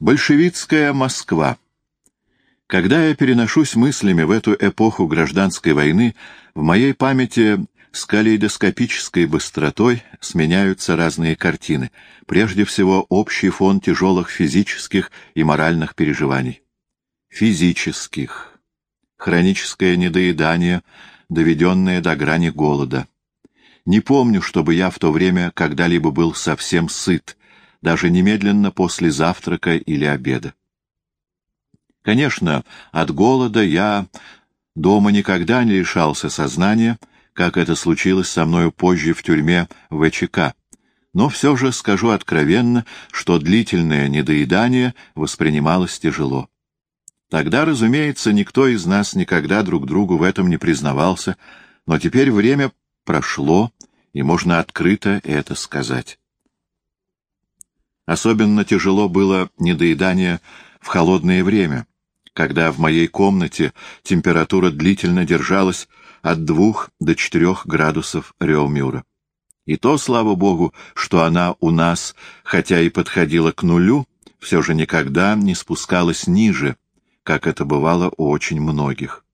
Большевистская Москва. Когда я переношусь мыслями в эту эпоху гражданской войны, в моей памяти с калейдоскопической быстротой сменяются разные картины, прежде всего общий фон тяжелых физических и моральных переживаний. Физических. Хроническое недоедание, доведенное до грани голода. Не помню, чтобы я в то время когда-либо был совсем сыт, даже немедленно после завтрака или обеда. Конечно, от голода я дома никогда не лишался сознания, как это случилось со мною позже в тюрьме ВЧК, но все же скажу откровенно, что длительное недоедание воспринималось тяжело. Тогда, разумеется, никто из нас никогда друг другу в этом не признавался, но теперь время прошло, и можно открыто это сказать. Особенно тяжело было недоедание в холодное время, когда в моей комнате температура длительно держалась от двух до четырех градусов Реомюра. И то, слава богу, что она у нас, хотя и подходила к нулю, все же никогда не спускалась ниже, как это бывало у очень многих.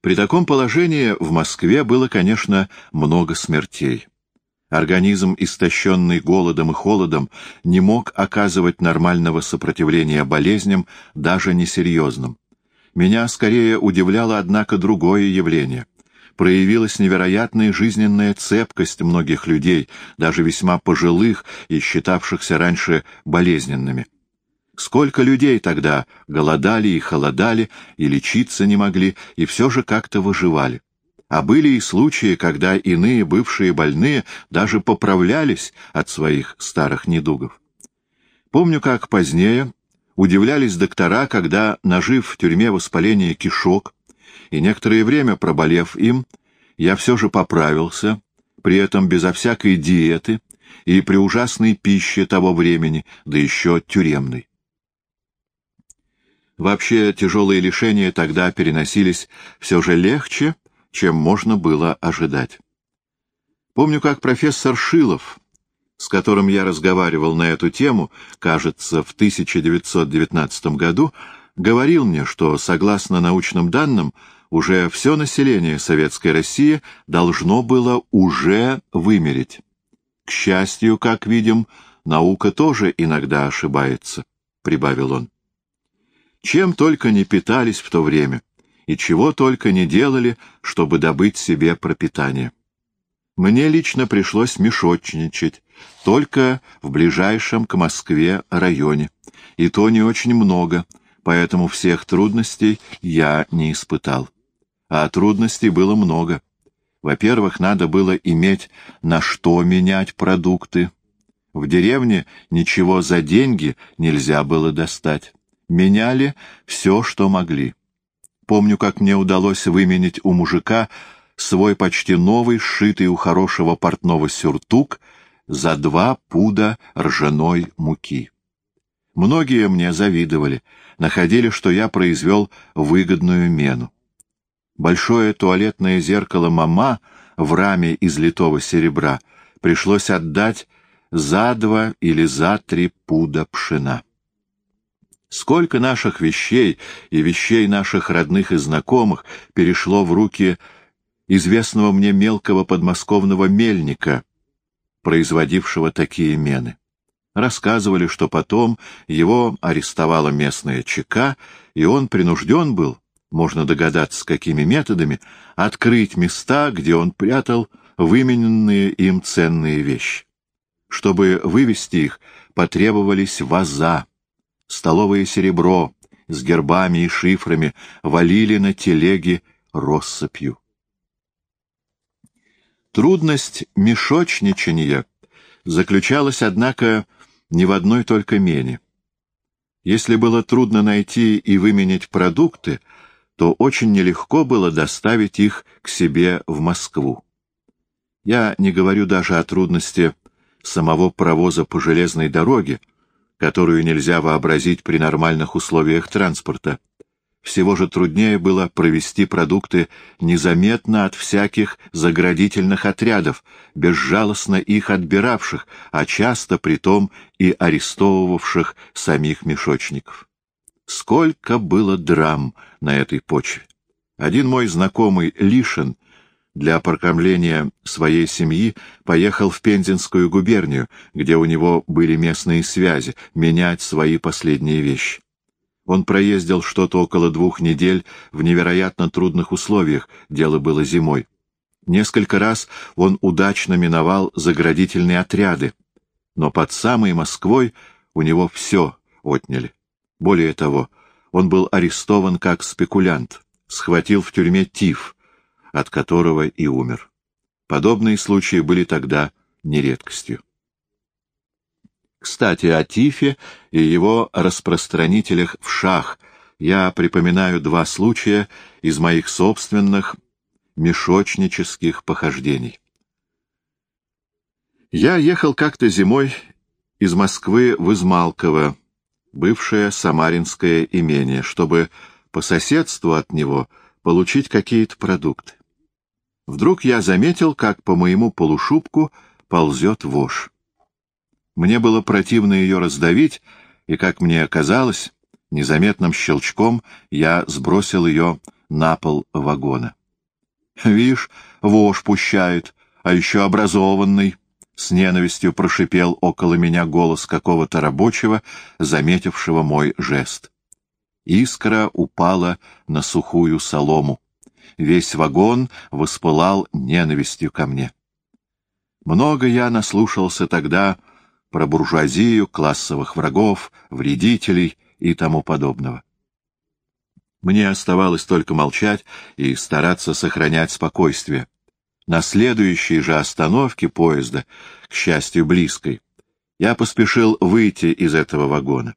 При таком положении в Москве было, конечно, много смертей. Организм, истощенный голодом и холодом, не мог оказывать нормального сопротивления болезням, даже несерьезным. Меня скорее удивляло, однако, другое явление. Проявилась невероятная жизненная цепкость многих людей, даже весьма пожилых и считавшихся раньше болезненными. Сколько людей тогда голодали и холодали, и лечиться не могли, и все же как-то выживали. А были и случаи, когда иные бывшие больные даже поправлялись от своих старых недугов. Помню, как позднее удивлялись доктора, когда, нажив в тюрьме воспаление кишок и некоторое время проболев им, я все же поправился, при этом безо всякой диеты и при ужасной пище того времени, да еще тюремной. Вообще тяжелые лишения тогда переносились все же легче, чем можно было ожидать. Помню, как профессор Шилов, с которым я разговаривал на эту тему, кажется, в 1919 году, говорил мне, что, согласно научным данным, уже все население Советской России должно было уже вымереть. К счастью, как видим, наука тоже иногда ошибается, — прибавил он. Чем только не питались в то время, и чего только не делали, чтобы добыть себе пропитание. Мне лично пришлось мешочничать, только в ближайшем к Москве районе, и то не очень много, поэтому всех трудностей я не испытал. А трудностей было много. Во-первых, надо было иметь на что менять продукты. В деревне ничего за деньги нельзя было достать меняли все, что могли. Помню, как мне удалось выменить у мужика свой почти новый, сшитый у хорошего портного сюртук за два пуда ржаной муки. Многие мне завидовали, находили, что я произвел выгодную мену. Большое туалетное зеркало мама в раме из литого серебра пришлось отдать за два или за три пуда пшена. Сколько наших вещей и вещей наших родных и знакомых перешло в руки известного мне мелкого подмосковного мельника, производившего такие мены. Рассказывали, что потом его арестовала местная ЧК, и он принужден был, можно догадаться, какими методами, открыть места, где он прятал вымененные им ценные вещи. Чтобы вывести их, потребовались ваза, столовое серебро с гербами и шифрами валили на телеги россыпью. Трудность мешочничания заключалась, однако, не в одной только мене. Если было трудно найти и выменить продукты, то очень нелегко было доставить их к себе в Москву. Я не говорю даже о трудности самого провоза по железной дороге, которую нельзя вообразить при нормальных условиях транспорта. всего же труднее было провести продукты незаметно от всяких заградительных отрядов, безжалостно их отбиравших, а часто притом и арестовывавших самих мешочников. Сколько было драм на этой почве! Один мой знакомый Лишин для прокормления своей семьи поехал в Пензенскую губернию, где у него были местные связи, менять свои последние вещи. Он проездил что-то около двух недель в невероятно трудных условиях, дело было зимой. Несколько раз он удачно миновал заградительные отряды, но под самой Москвой у него все отняли. Более того, он был арестован как спекулянт, схватил в тюрьме тиф, от которого и умер. Подобные случаи были тогда нередкостью. Кстати, о Тифе и его распространителях в шах я припоминаю два случая из моих собственных мешочнических похождений. Я ехал как-то зимой из Москвы в Измалково, бывшее Самаринское имение, чтобы по соседству от него получить какие-то продукты. Вдруг я заметил, как по моему полушубку ползет вошь. Мне было противно ее раздавить, и, как мне казалось, незаметным щелчком я сбросил ее на пол вагона. «Вишь, вож пущает, а еще образованный!» С ненавистью прошипел около меня голос какого-то рабочего, заметившего мой жест. Искра упала на сухую солому. Весь вагон воспылал ненавистью ко мне. Много я наслушался тогда про буржуазию, классовых врагов, вредителей и тому подобного. Мне оставалось только молчать и стараться сохранять спокойствие. На следующей же остановке поезда, к счастью, близкой, я поспешил выйти из этого вагона.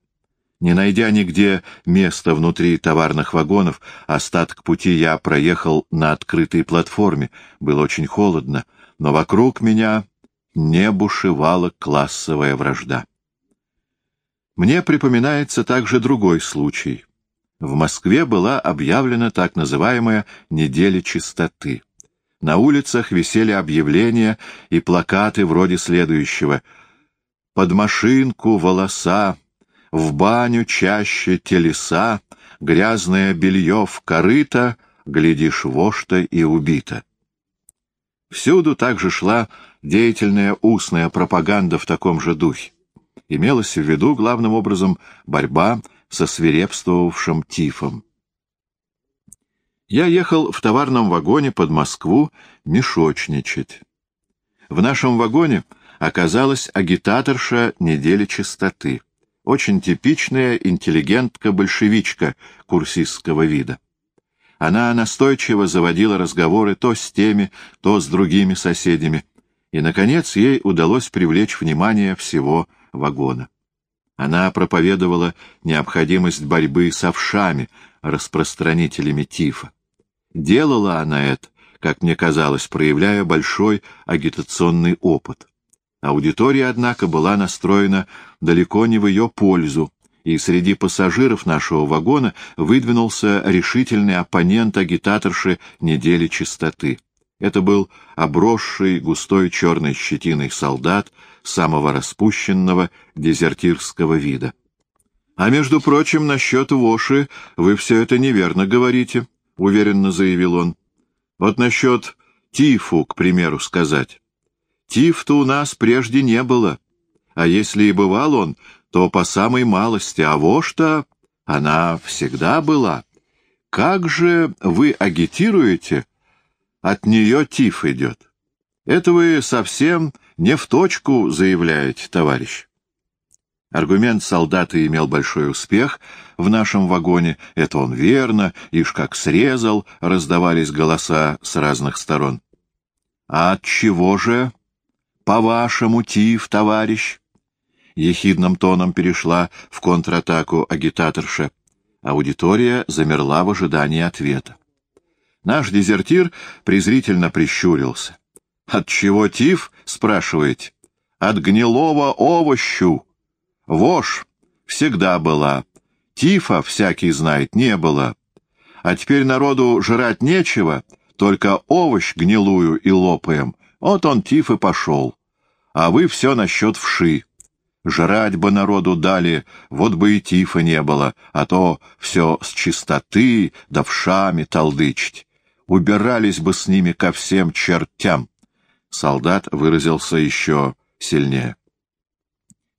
Не найдя нигде места внутри товарных вагонов, остаток пути я проехал на открытой платформе. Было очень холодно, но вокруг меня не бушевала классовая вражда. Мне припоминается также другой случай. В Москве была объявлена так называемая «неделя чистоты». На улицах висели объявления и плакаты вроде следующего «Под машинку волоса, в баню чаще телеса, грязное белье в корыто, глядишь, вошта и убито». Всюду также шла деятельная устная пропаганда в таком же духе. Имелась в виду, главным образом, борьба со свирепствовавшим тифом. Я ехал в товарном вагоне под Москву мешочничать. В нашем вагоне оказалась агитаторша недели чистоты, очень типичная интеллигентка-большевичка курсистского вида. Она настойчиво заводила разговоры то с теми, то с другими соседями, и, наконец, ей удалось привлечь внимание всего вагона. Она проповедовала необходимость борьбы с овшами, распространителями тифа. Делала она это, как мне казалось, проявляя большой агитационный опыт. Аудитория, однако, была настроена далеко не в ее пользу, и среди пассажиров нашего вагона выдвинулся решительный оппонент агитаторши недели чистоты. Это был обросший густой черной щетиной солдат самого распущенного дезертирского вида. — А между прочим, насчет Воши вы все это неверно говорите, — уверенно заявил он. — Вот насчет Тифу, к примеру, сказать. Тиф-то у нас прежде не было, а если и бывал он, то по самой малости, а вошь-то она всегда была. Как же вы агитируете от нее тиф идет. Это вы совсем не в точку заявляете, товарищ. Аргумент солдата имел большой успех в нашем вагоне. Это он верно, ишь как срезал, раздавались голоса с разных сторон. А от чего же, по-вашему, тиф, товарищ? Ехидным тоном перешла в контратаку агитаторша. Аудитория замерла в ожидании ответа. Наш дезертир презрительно прищурился. «От чего тиф?» — спрашиваете. «От гнилого овощу. Вошь всегда была. Тифа, всякий знает, не было. А теперь народу жрать нечего, только овощ гнилую и лопаем. Вот он тиф и пошел. А вы все насчет вши. Жрать бы народу дали, вот бы и тифа не было, а то все с чистоты да вшами толдычить. Убирались бы с ними ко всем чертям. Солдат выразился еще сильнее.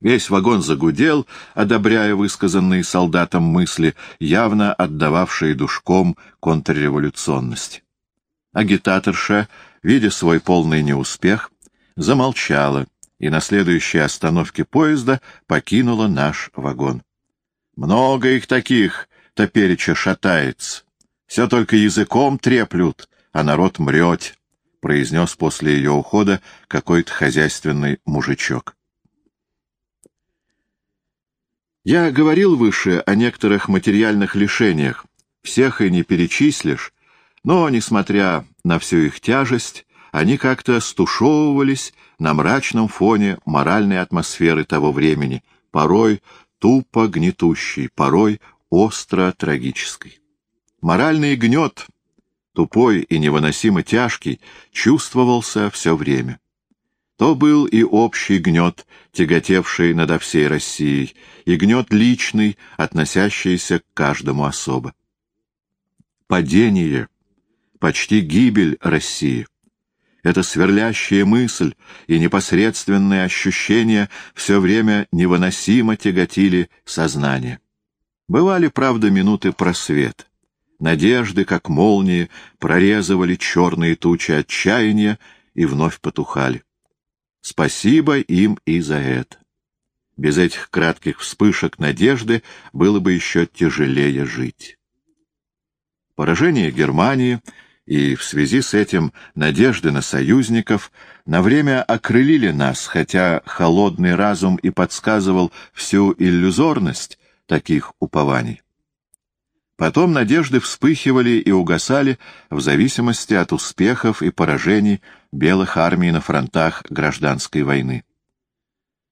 Весь вагон загудел, одобряя высказанные солдатам мысли, явно отдававшие душком контрреволюционности. Агитаторша, видя свой полный неуспех, замолчала и на следующей остановке поезда покинула наш вагон. Много их таких топереча шатается. Все только языком треплют, а народ мрет, — произнес после ее ухода какой-то хозяйственный мужичок. Я говорил выше о некоторых материальных лишениях, всех и не перечислишь, но, несмотря на всю их тяжесть, они как-то стушевывались на мрачном фоне моральной атмосферы того времени, порой тупо гнетущей, порой остро трагической. Моральный гнет, тупой и невыносимо тяжкий, чувствовался все время. То был и общий гнет, тяготевший над всей Россией, и гнет личный, относящийся к каждому особо. Падение, почти гибель России. Эта сверлящая мысль и непосредственные ощущения все время невыносимо тяготили сознание. Бывали, правда, минуты просвет. Надежды, как молнии, прорезывали черные тучи отчаяния и вновь потухали. Спасибо им и за это. Без этих кратких вспышек надежды было бы еще тяжелее жить. Поражение Германии и в связи с этим надежды на союзников на время окрылили нас, хотя холодный разум и подсказывал всю иллюзорность таких упований. Потом надежды вспыхивали и угасали в зависимости от успехов и поражений белых армий на фронтах гражданской войны.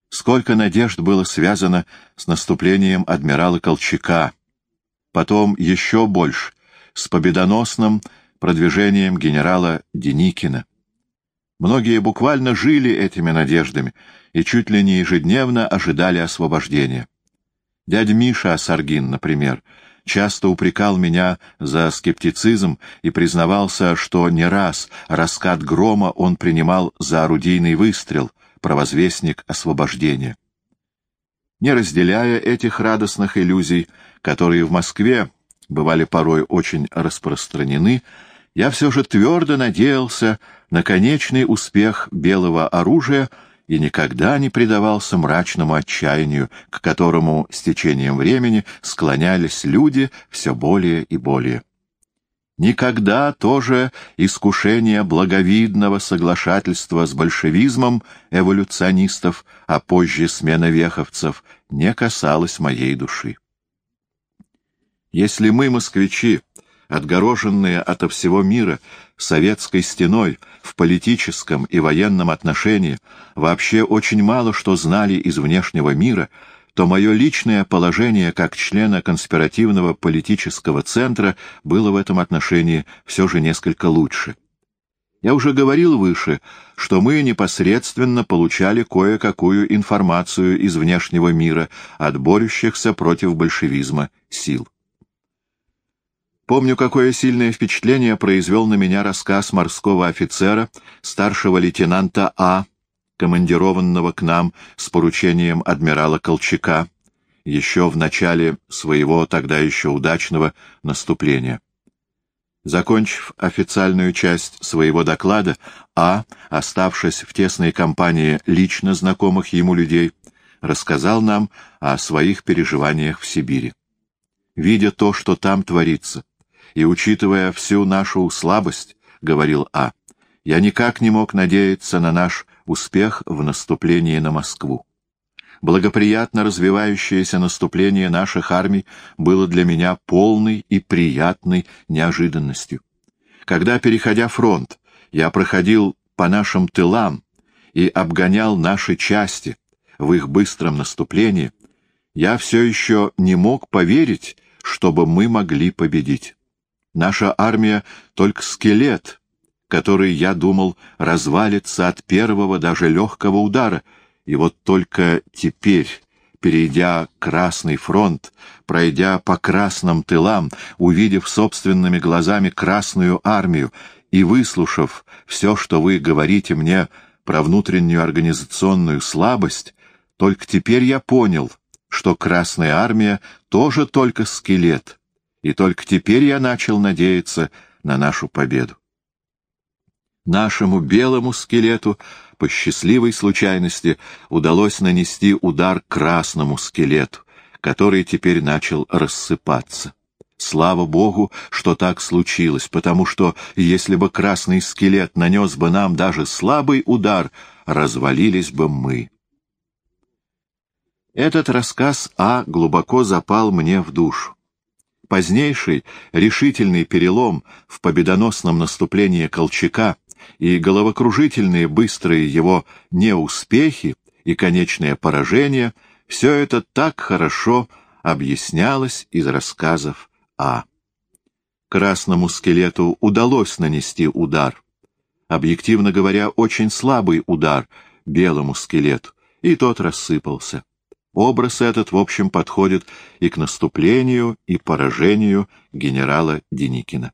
Сколько надежд было связано с наступлением адмирала Колчака, потом еще больше с победоносным продвижением генерала Деникина. Многие буквально жили этими надеждами и чуть ли не ежедневно ожидали освобождения. Дядя Миша Саргин, например, — часто упрекал меня за скептицизм и признавался, что не раз раскат грома он принимал за орудийный выстрел, провозвестник освобождения. Не разделяя этих радостных иллюзий, которые в Москве бывали порой очень распространены, я все же твердо надеялся на конечный успех белого оружия — и никогда не предавался мрачному отчаянию, к которому с течением времени склонялись люди все более и более. Никогда тоже искушение благовидного соглашательства с большевизмом эволюционистов, а позже смена веховцев, не касалось моей души. Если мы, москвичи, отгороженные ото всего мира, советской стеной в политическом и военном отношении, вообще очень мало что знали из внешнего мира, то мое личное положение как члена конспиративного политического центра было в этом отношении все же несколько лучше. Я уже говорил выше, что мы непосредственно получали кое-какую информацию из внешнего мира от борющихся против большевизма сил. Помню, какое сильное впечатление произвел на меня рассказ морского офицера, старшего лейтенанта А., командированного к нам с поручением адмирала Колчака, еще в начале своего тогда еще удачного наступления. Закончив официальную часть своего доклада, А., оставшись в тесной компании лично знакомых ему людей, рассказал нам о своих переживаниях в Сибири. Видя то, что там творится, и учитывая всю нашу слабость, — говорил А, — я никак не мог надеяться на наш успех в наступлении на Москву. Благоприятно развивающееся наступление наших армий было для меня полной и приятной неожиданностью. Когда, переходя фронт, я проходил по нашим тылам и обгонял наши части в их быстром наступлении, я все еще не мог поверить, чтобы мы могли победить. Наша армия — только скелет, который, я думал, развалится от первого, даже легкого удара, и вот только теперь, перейдя Красный фронт, пройдя по красным тылам, увидев собственными глазами Красную армию и выслушав все, что вы говорите мне про внутреннюю организационную слабость, только теперь я понял, что Красная армия тоже только скелет, и только теперь я начал надеяться на нашу победу. Нашему белому скелету по счастливой случайности удалось нанести удар красному скелету, который теперь начал рассыпаться. Слава Богу, что так случилось, потому что, если бы красный скелет нанес бы нам даже слабый удар, развалились бы мы. Этот рассказ А глубоко запал мне в душу. Позднейший решительный перелом в победоносном наступлении Колчака и головокружительные быстрые его неуспехи и конечное поражение — все это так хорошо объяснялось из рассказов А. Красному скелету удалось нанести удар. Объективно говоря, очень слабый удар белому скелету, и тот рассыпался. Образ этот, в общем, подходит и к наступлению, и поражению генерала Деникина.